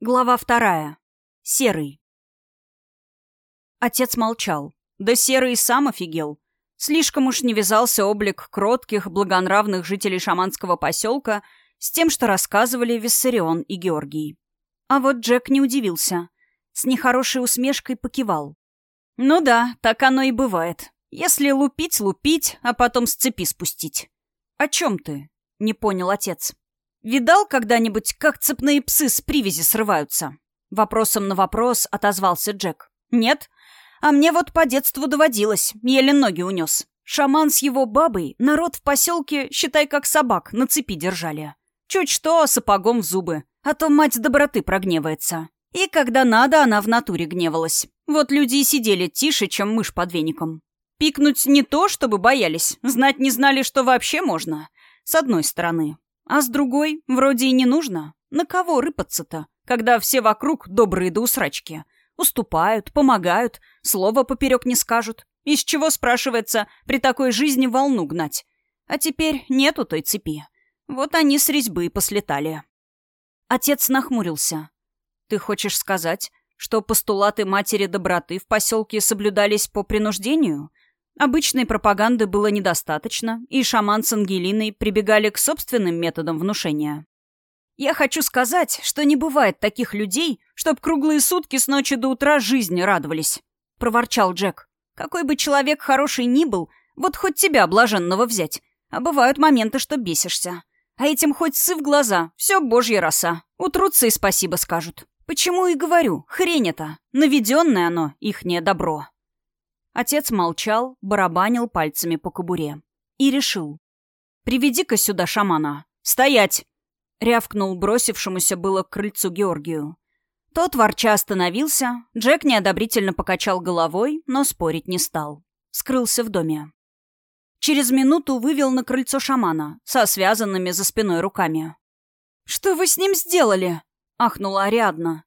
Глава вторая. Серый. Отец молчал. Да Серый сам офигел. Слишком уж не вязался облик кротких, благонравных жителей шаманского поселка с тем, что рассказывали Виссарион и Георгий. А вот Джек не удивился. С нехорошей усмешкой покивал. «Ну да, так оно и бывает. Если лупить, лупить, а потом с цепи спустить». «О чем ты?» — не понял отец. «Видал когда-нибудь, как цепные псы с привязи срываются?» Вопросом на вопрос отозвался Джек. «Нет? А мне вот по детству доводилось, еле ноги унес. Шаман с его бабой народ в поселке, считай, как собак, на цепи держали. Чуть что, сапогом в зубы, а то мать доброты прогневается. И когда надо, она в натуре гневалась. Вот люди и сидели тише, чем мышь под веником. Пикнуть не то, чтобы боялись, знать не знали, что вообще можно. С одной стороны. А с другой, вроде и не нужно. На кого рыпаться-то, когда все вокруг добрые до усрачки? Уступают, помогают, слова поперек не скажут. Из чего, спрашивается, при такой жизни волну гнать? А теперь нету той цепи. Вот они с резьбы и послетали. Отец нахмурился. «Ты хочешь сказать, что постулаты матери доброты в поселке соблюдались по принуждению? Обычной пропаганды было недостаточно, и шаман с Ангелиной прибегали к собственным методам внушения. Я хочу сказать, что не бывает таких людей, чтоб круглые сутки с ночи до утра жизни радовались, — проворчал Джек. Какой бы человек хороший ни был, вот хоть тебя, блаженного, взять. А бывают моменты, что бесишься. А этим хоть сы в глаза, все божья роса. Утрутся и спасибо скажут. Почему и говорю, хрень это, наведенное оно, ихнее добро. Отец молчал, барабанил пальцами по кобуре. И решил. «Приведи-ка сюда шамана. Стоять!» Рявкнул бросившемуся было к крыльцу Георгию. Тот ворча остановился, Джек неодобрительно покачал головой, но спорить не стал. Скрылся в доме. Через минуту вывел на крыльцо шамана со связанными за спиной руками. «Что вы с ним сделали?» — ахнула Ариадна.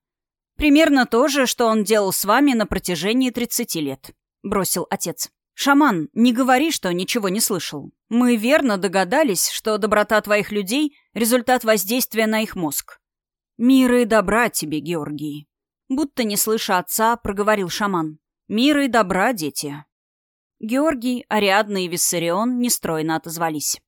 «Примерно то же, что он делал с вами на протяжении тридцати лет. — бросил отец. «Шаман, не говори, что ничего не слышал. Мы верно догадались, что доброта твоих людей — результат воздействия на их мозг. Мира и добра тебе, Георгий». Будто не слыша отца, проговорил шаман. «Мира и добра, дети». Георгий, Ариадна и Виссарион нестройно отозвались.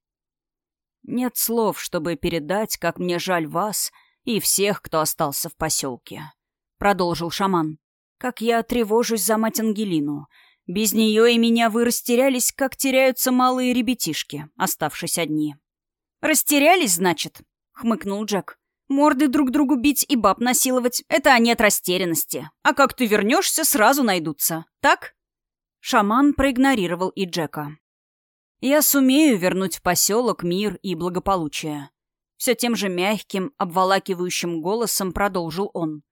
«Нет слов, чтобы передать, как мне жаль вас и всех, кто остался в поселке», — продолжил шаман. «Как я тревожусь за мать Ангелину. Без нее и меня вы растерялись, как теряются малые ребятишки, оставшись одни. «Растерялись, значит?» — хмыкнул Джек. «Морды друг другу бить и баб насиловать — это они от растерянности. А как ты вернешься, сразу найдутся. Так?» Шаман проигнорировал и Джека. «Я сумею вернуть в поселок мир и благополучие». Все тем же мягким, обволакивающим голосом продолжил он.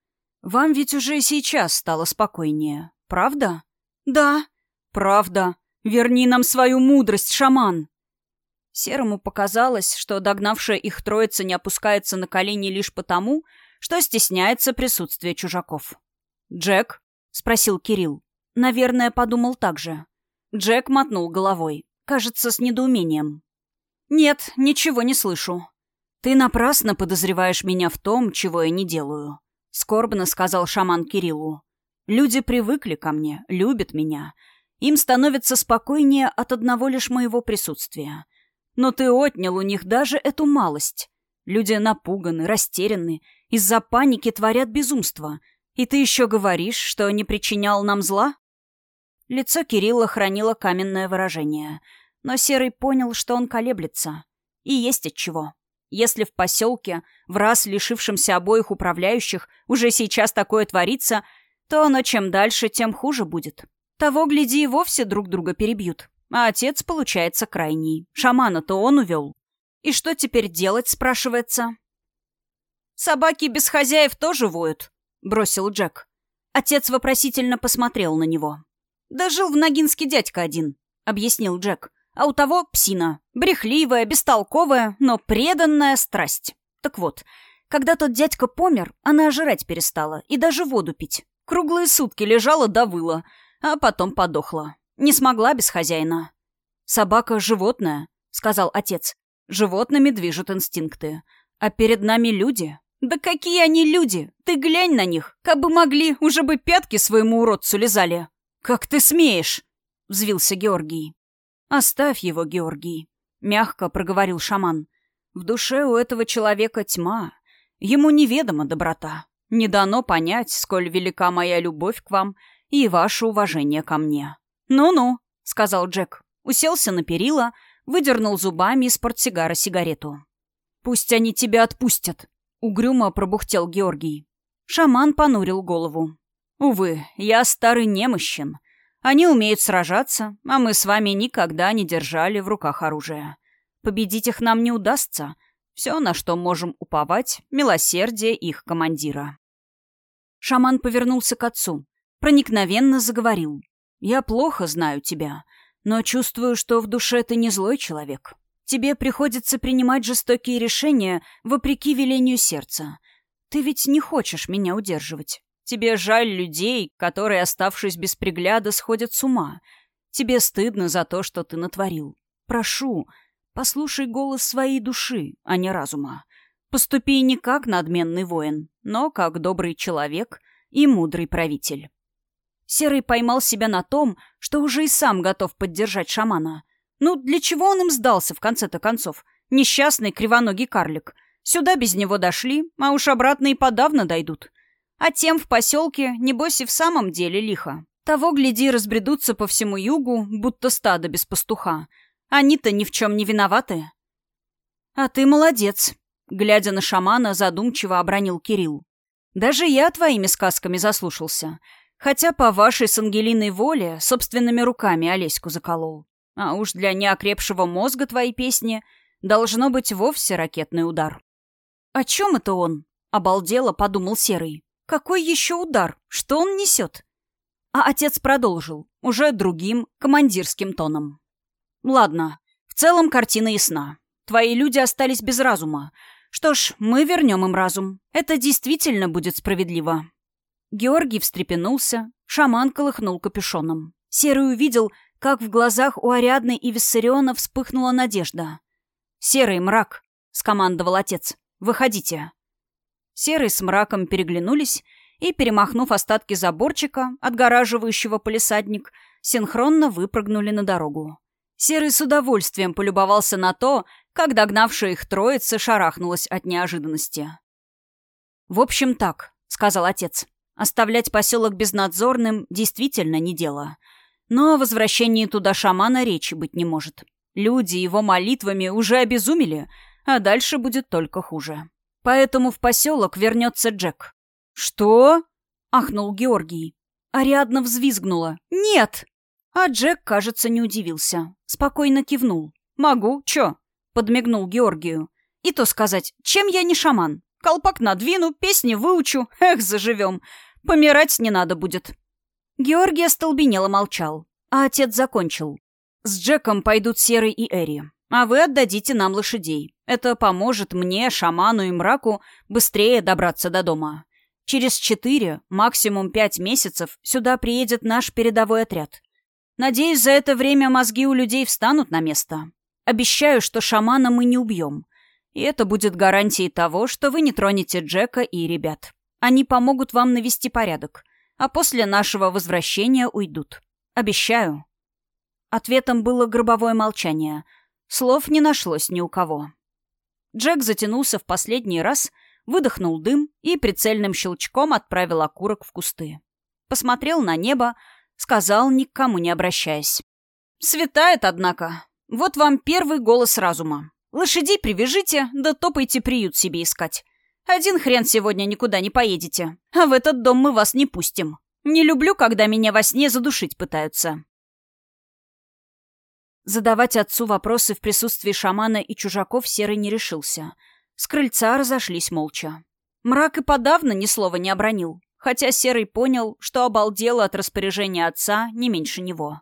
«Вам ведь уже сейчас стало спокойнее, правда?» «Да». «Правда. Верни нам свою мудрость, шаман!» Серому показалось, что догнавшая их троица не опускается на колени лишь потому, что стесняется присутствия чужаков. «Джек?» — спросил Кирилл. Наверное, подумал так же. Джек мотнул головой. Кажется, с недоумением. «Нет, ничего не слышу». «Ты напрасно подозреваешь меня в том, чего я не делаю», — скорбно сказал шаман Кириллу. Люди привыкли ко мне, любят меня. Им становится спокойнее от одного лишь моего присутствия. Но ты отнял у них даже эту малость. Люди напуганы, растеряны, из-за паники творят безумство. И ты еще говоришь, что не причинял нам зла? Лицо Кирилла хранило каменное выражение. Но Серый понял, что он колеблется. И есть от чего. Если в поселке, в раз лишившемся обоих управляющих, уже сейчас такое творится — то оно чем дальше, тем хуже будет. Того, гляди, и вовсе друг друга перебьют. А отец, получается, крайний. Шамана-то он увел. И что теперь делать, спрашивается? «Собаки без хозяев тоже воют», — бросил Джек. Отец вопросительно посмотрел на него. «Да жил в Ногинске дядька один», — объяснил Джек. «А у того псина. Брехливая, бестолковая, но преданная страсть. Так вот, когда тот дядька помер, она ожирать перестала и даже воду пить. Круглые сутки лежала да выла, а потом подохла. Не смогла без хозяина. «Собака — животное», — сказал отец. «Животными движут инстинкты. А перед нами люди. Да какие они люди! Ты глянь на них! Как бы могли, уже бы пятки своему уродцу лизали!» «Как ты смеешь?» — взвился Георгий. «Оставь его, Георгий», — мягко проговорил шаман. «В душе у этого человека тьма. Ему неведома доброта. Не дано понять, сколь велика моя любовь к вам и ваше уважение ко мне». «Ну-ну», — сказал Джек. Уселся на перила, выдернул зубами из портсигара сигарету. «Пусть они тебя отпустят», — угрюмо пробухтел Георгий. Шаман понурил голову. Увы, я старый немощен. Они умеют сражаться, а мы с вами никогда не держали в руках оружие. Победить их нам не удастся. Все, на что можем уповать, милосердие их командира. Шаман повернулся к отцу. Проникновенно заговорил. «Я плохо знаю тебя, но чувствую, что в душе ты не злой человек. Тебе приходится принимать жестокие решения вопреки велению сердца. Ты ведь не хочешь меня удерживать. Тебе жаль людей, которые, оставшись без пригляда, сходят с ума. Тебе стыдно за то, что ты натворил. Прошу, послушай голос своей души, а не разума. Поступи не как надменный воин, но как добрый человек и мудрый правитель. Серый поймал себя на том, что уже и сам готов поддержать шамана. Ну, для чего он им сдался в конце-то концов? Несчастный кривоногий карлик. Сюда без него дошли, а уж обратно и подавно дойдут. А тем в поселке, небось, и в самом деле лихо. Того, гляди, разбредутся по всему югу, будто стадо без пастуха. Они-то ни в чем не виноваты. А ты молодец, глядя на шамана, задумчиво обронил Кирилл. Даже я твоими сказками заслушался. Хотя по вашей с Ангелиной воле собственными руками Олеську заколол. А уж для неокрепшего мозга твоей песни должно быть вовсе ракетный удар. «О чем это он?» — обалдело подумал Серый. Какой еще удар? Что он несет? А отец продолжил, уже другим, командирским тоном. Ладно, в целом картина ясна. Твои люди остались без разума. Что ж, мы вернем им разум. Это действительно будет справедливо. Георгий встрепенулся, шаман колыхнул капюшоном. Серый увидел, как в глазах у Ариадны и Виссариона вспыхнула надежда. «Серый мрак», — скомандовал отец. «Выходите». Серый с мраком переглянулись и, перемахнув остатки заборчика, отгораживающего полисадник, синхронно выпрыгнули на дорогу. Серый с удовольствием полюбовался на то, как догнавшая их троица шарахнулась от неожиданности. «В общем, так», — сказал отец. «Оставлять поселок безнадзорным действительно не дело. Но о возвращении туда шамана речи быть не может. Люди его молитвами уже обезумели, а дальше будет только хуже. Поэтому в поселок вернется Джек. «Что?» — ахнул Георгий. Ариадна взвизгнула. «Нет!» А Джек, кажется, не удивился. Спокойно кивнул. «Могу, чё?» — подмигнул Георгию. «И то сказать, чем я не шаман? Колпак надвину, песни выучу. Эх, заживем. Помирать не надо будет». Георгий остолбенело молчал, а отец закончил. «С Джеком пойдут Серый и Эри, а вы отдадите нам лошадей. Это поможет мне, шаману и мраку быстрее добраться до дома. Через четыре, максимум пять месяцев сюда приедет наш передовой отряд. Надеюсь, за это время мозги у людей встанут на место. Обещаю, что шамана мы не убьем. И это будет гарантией того, что вы не тронете Джека и ребят. Они помогут вам навести порядок, а после нашего возвращения уйдут. Обещаю. Ответом было гробовое молчание. Слов не нашлось ни у кого. Джек затянулся в последний раз, выдохнул дым и прицельным щелчком отправил окурок в кусты. Посмотрел на небо, сказал, никому не обращаясь. «Светает, однако. Вот вам первый голос разума. Лошадей привяжите, да топайте приют себе искать. Один хрен сегодня никуда не поедете, а в этот дом мы вас не пустим. Не люблю, когда меня во сне задушить пытаются. Задавать отцу вопросы в присутствии шамана и чужаков Серый не решился. С крыльца разошлись молча. Мрак и подавно ни слова не обронил, хотя Серый понял, что обалдел от распоряжения отца не меньше него.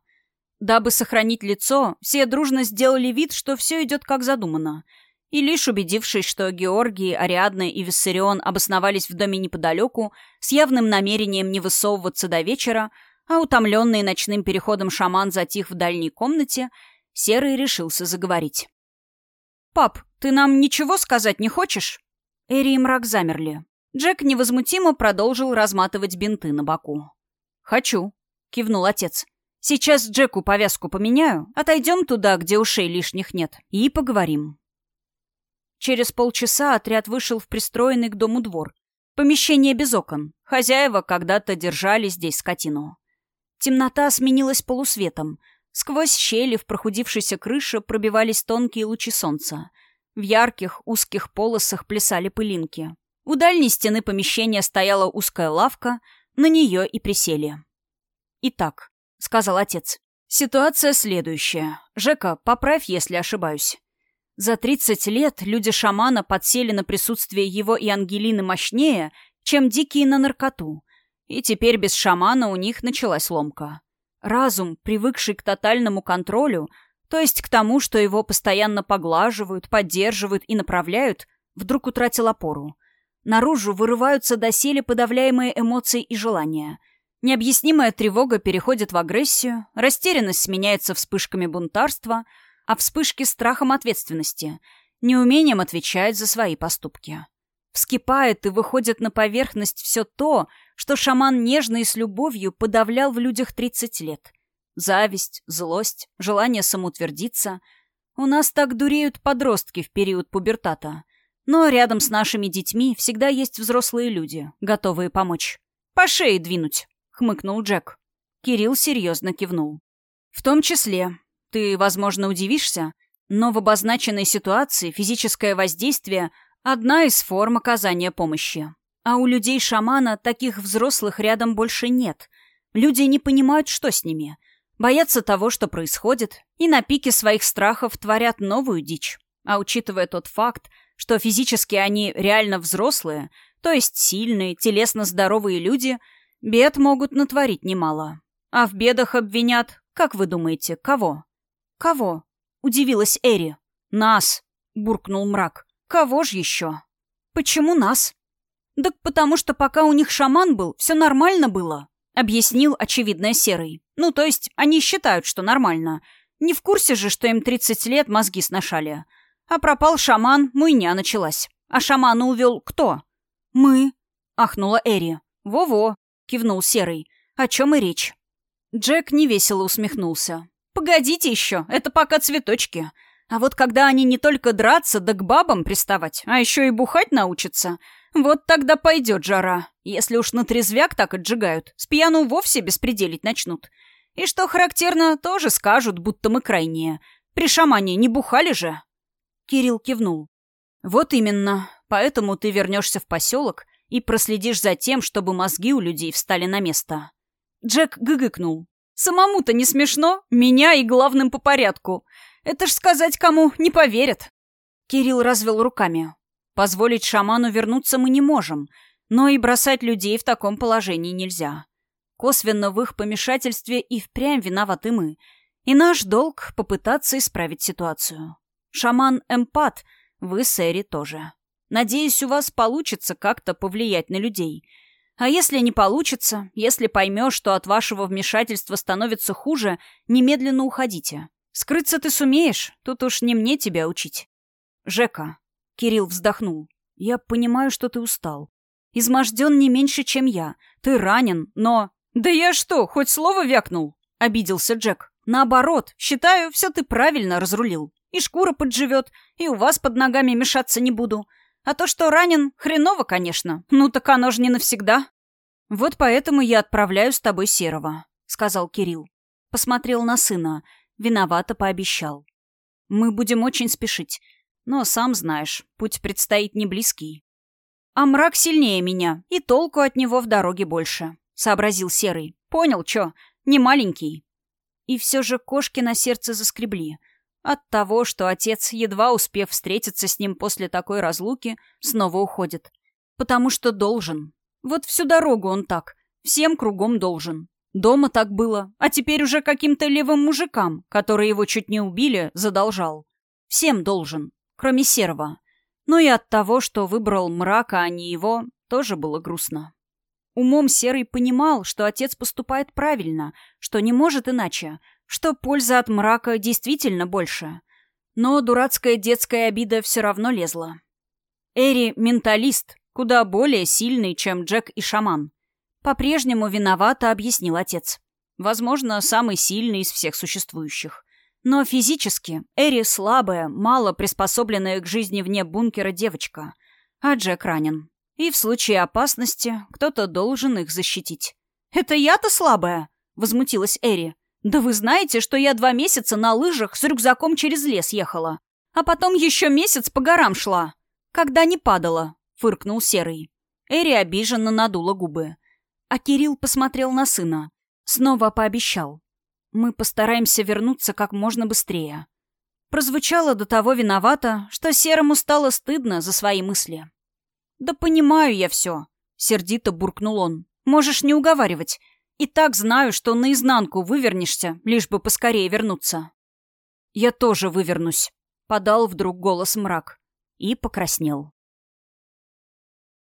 Дабы сохранить лицо, все дружно сделали вид, что все идет как задумано. И лишь убедившись, что Георгий, Ариадна и Виссарион обосновались в доме неподалеку, с явным намерением не высовываться до вечера, а утомленный ночным переходом шаман затих в дальней комнате, Серый решился заговорить. «Пап, ты нам ничего сказать не хочешь?» Эри и мрак замерли. Джек невозмутимо продолжил разматывать бинты на боку. «Хочу», — кивнул отец. «Сейчас Джеку повязку поменяю, отойдем туда, где ушей лишних нет, и поговорим». Через полчаса отряд вышел в пристроенный к дому двор. Помещение без окон. Хозяева когда-то держали здесь скотину. Темнота сменилась полусветом. Сквозь щели в прохудившейся крыше пробивались тонкие лучи солнца. В ярких, узких полосах плясали пылинки. У дальней стены помещения стояла узкая лавка, на нее и присели. «Итак», — сказал отец, — «ситуация следующая. Жека, поправь, если ошибаюсь. За 30 лет люди шамана подсели на присутствие его и Ангелины мощнее, чем дикие на наркоту. И теперь без шамана у них началась ломка. Разум, привыкший к тотальному контролю, то есть к тому, что его постоянно поглаживают, поддерживают и направляют, вдруг утратил опору. Наружу вырываются доселе подавляемые эмоции и желания. Необъяснимая тревога переходит в агрессию, растерянность сменяется вспышками бунтарства — а вспышки страхом ответственности, неумением отвечать за свои поступки. Вскипает и выходит на поверхность все то, что шаман нежно и с любовью подавлял в людях 30 лет. Зависть, злость, желание самоутвердиться. У нас так дуреют подростки в период пубертата. Но рядом с нашими детьми всегда есть взрослые люди, готовые помочь. «По шее двинуть», — хмыкнул Джек. Кирилл серьезно кивнул. «В том числе. Ты, возможно, удивишься, но в обозначенной ситуации физическое воздействие – одна из форм оказания помощи. А у людей-шамана таких взрослых рядом больше нет. Люди не понимают, что с ними. Боятся того, что происходит, и на пике своих страхов творят новую дичь. А учитывая тот факт, что физически они реально взрослые, то есть сильные, телесно здоровые люди, бед могут натворить немало. А в бедах обвинят, как вы думаете, кого? «Кого?» — удивилась Эри. «Нас!» — буркнул мрак. «Кого ж еще?» «Почему нас?» «Так потому что пока у них шаман был, все нормально было», — объяснил очевидное Серый. «Ну, то есть они считают, что нормально. Не в курсе же, что им 30 лет мозги сношали. А пропал шаман, муйня началась. А шамана увел кто?» «Мы», — ахнула Эри. «Во-во», — кивнул Серый. «О чем и речь?» Джек невесело усмехнулся. Погодите еще, это пока цветочки. А вот когда они не только драться, да к бабам приставать, а еще и бухать научатся, вот тогда пойдет жара. Если уж на трезвяк так отжигают, с пьяну вовсе беспределить начнут. И что характерно, тоже скажут, будто мы крайние. При шамане не бухали же?» Кирилл кивнул. «Вот именно. Поэтому ты вернешься в поселок и проследишь за тем, чтобы мозги у людей встали на место». Джек гыгыкнул. Самому-то не смешно, меня и главным по порядку. Это ж сказать кому не поверят. Кирилл развел руками. Позволить шаману вернуться мы не можем, но и бросать людей в таком положении нельзя. Косвенно в их помешательстве и впрямь виноваты мы. И наш долг — попытаться исправить ситуацию. Шаман эмпат, вы с Эри тоже. Надеюсь, у вас получится как-то повлиять на людей — а если не получится, если поймешь, что от вашего вмешательства становится хуже, немедленно уходите. Скрыться ты сумеешь, тут уж не мне тебя учить. Жека. Кирилл вздохнул. Я понимаю, что ты устал. Изможден не меньше, чем я. Ты ранен, но... Да я что, хоть слово вякнул? Обиделся Джек. Наоборот, считаю, все ты правильно разрулил. И шкура подживет, и у вас под ногами мешаться не буду. А то, что ранен, хреново, конечно. Ну так оно же не навсегда. Вот поэтому я отправляю с тобой Серого, сказал Кирилл. Посмотрел на сына. Виновато пообещал. Мы будем очень спешить. Но, сам знаешь, путь предстоит не близкий. А мрак сильнее меня, и толку от него в дороге больше, сообразил Серый. Понял, чё? Не маленький. И все же кошки на сердце заскребли. От того, что отец, едва успев встретиться с ним после такой разлуки, снова уходит. Потому что должен. Вот всю дорогу он так. Всем кругом должен. Дома так было, а теперь уже каким-то левым мужикам, которые его чуть не убили, задолжал. Всем должен, кроме Серого. Но и от того, что выбрал мрака, а не его, тоже было грустно. Умом Серый понимал, что отец поступает правильно, что не может иначе, что польза от мрака действительно больше. Но дурацкая детская обида все равно лезла. Эри — менталист, куда более сильный, чем Джек и шаман. По-прежнему виновато объяснил отец. Возможно, самый сильный из всех существующих. Но физически Эри слабая, мало приспособленная к жизни вне бункера девочка, а Джек ранен. И в случае опасности кто-то должен их защитить. «Это я-то слабая?» — возмутилась Эри. «Да вы знаете, что я два месяца на лыжах с рюкзаком через лес ехала, а потом еще месяц по горам шла, когда не падала», — фыркнул Серый. Эри обиженно надула губы. А Кирилл посмотрел на сына. Снова пообещал. «Мы постараемся вернуться как можно быстрее». Прозвучало до того виновато, что Серому стало стыдно за свои мысли. «Да понимаю я все», — сердито буркнул он. «Можешь не уговаривать. И так знаю, что наизнанку вывернешься, лишь бы поскорее вернуться». «Я тоже вывернусь», — подал вдруг голос мрак. И покраснел.